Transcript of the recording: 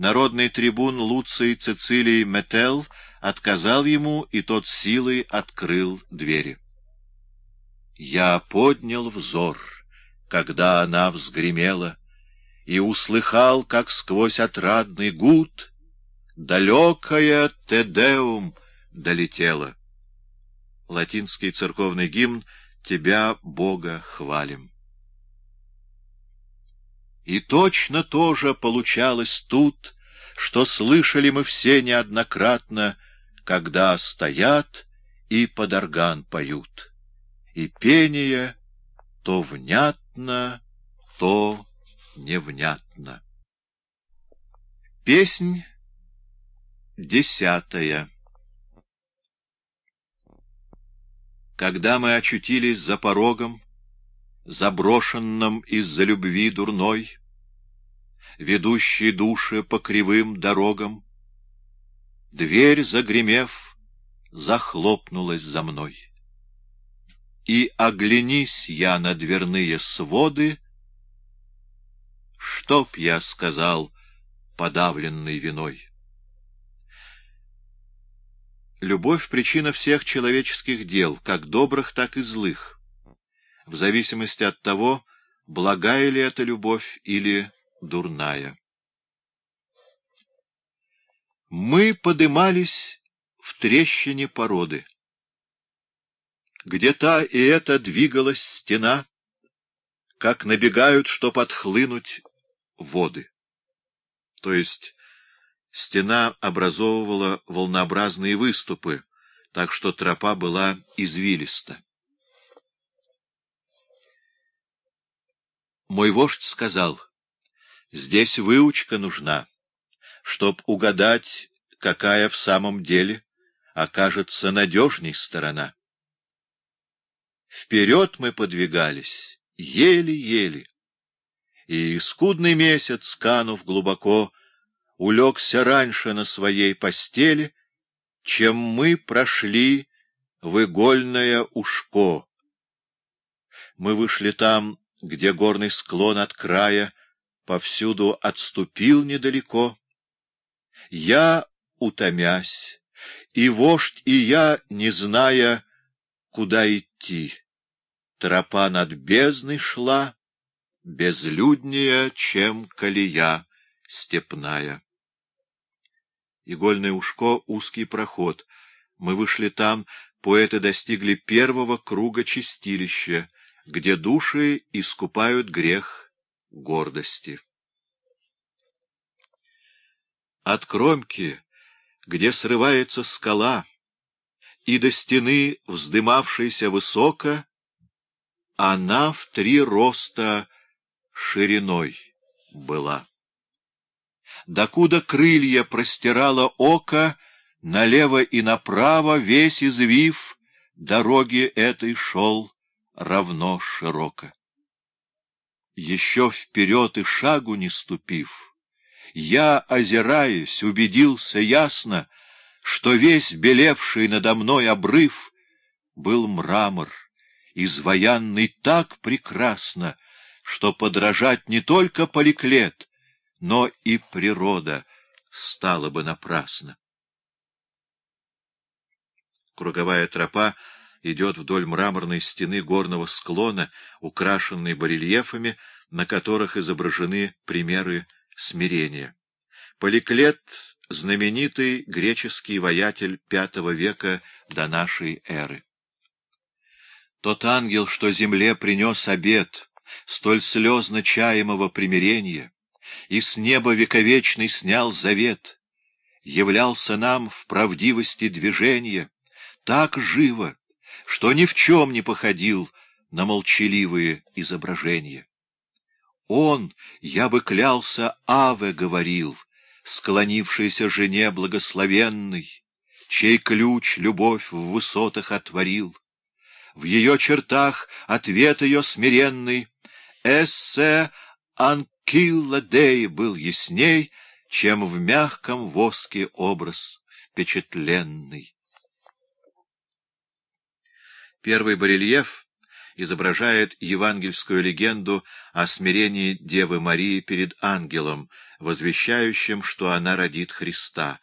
народный трибун Луций Цицилий Метел отказал ему, и тот силой открыл двери. Я поднял взор, когда она взгремела, и услыхал, как сквозь отрадный гуд далекая Тедеум долетела. Латинский церковный гимн «Тебя, Бога, хвалим». И точно тоже получалось тут, что слышали мы все неоднократно, когда стоят и под орган поют. И пение то внятно, то невнятно. Песнь десятая Когда мы очутились за порогом, заброшенным из-за любви дурной, ведущей души по кривым дорогам, дверь, загремев, захлопнулась за мной. И оглянись я на дверные своды, Чтоб я сказал, подавленный виной. Любовь — причина всех человеческих дел, как добрых, так и злых, в зависимости от того, благая ли это любовь или дурная. Мы подымались в трещине породы. Где та и эта двигалась стена, как набегают, чтоб отхлынуть воды. То есть Стена образовывала волнообразные выступы, так что тропа была извилиста. Мой вождь сказал, здесь выучка нужна, чтоб угадать, какая в самом деле окажется надежней сторона. Вперед мы подвигались, еле-еле, и скудный месяц, канув глубоко, улегся раньше на своей постели, чем мы прошли в игольное ушко. Мы вышли там, где горный склон от края повсюду отступил недалеко. Я, утомясь, и вождь, и я, не зная, куда идти. Тропа над бездной шла, безлюднее, чем колея степная. Игольное ушко — узкий проход. Мы вышли там, поэты достигли первого круга чистилища, где души искупают грех гордости. От кромки, где срывается скала, и до стены, вздымавшейся высоко, она в три роста шириной была докуда крылья простирало око, налево и направо весь извив дороги этой шел равно широко. Еще вперед и шагу не ступив, я, озираясь, убедился ясно, что весь белевший надо мной обрыв был мрамор, изваянный так прекрасно, что подражать не только поликлет, но и природа стала бы напрасно. Круговая тропа идет вдоль мраморной стены горного склона, украшенной барельефами, на которых изображены примеры смирения. Поликлет — знаменитый греческий воятель V века до нашей эры. Тот ангел, что земле принес обед, столь слезно чаемого примирения, и с неба вековечный снял завет, являлся нам в правдивости движения, так живо, что ни в чем не походил на молчаливые изображения. Он, я бы клялся, Аве говорил, склонившийся жене благословенной, чей ключ любовь в высотах отворил. В ее чертах ответ ее смиренный «Эссе ан Килладей был ясней, чем в мягком воске образ впечатленный. Первый барельеф изображает евангельскую легенду о смирении Девы Марии перед ангелом, возвещающим, что она родит Христа,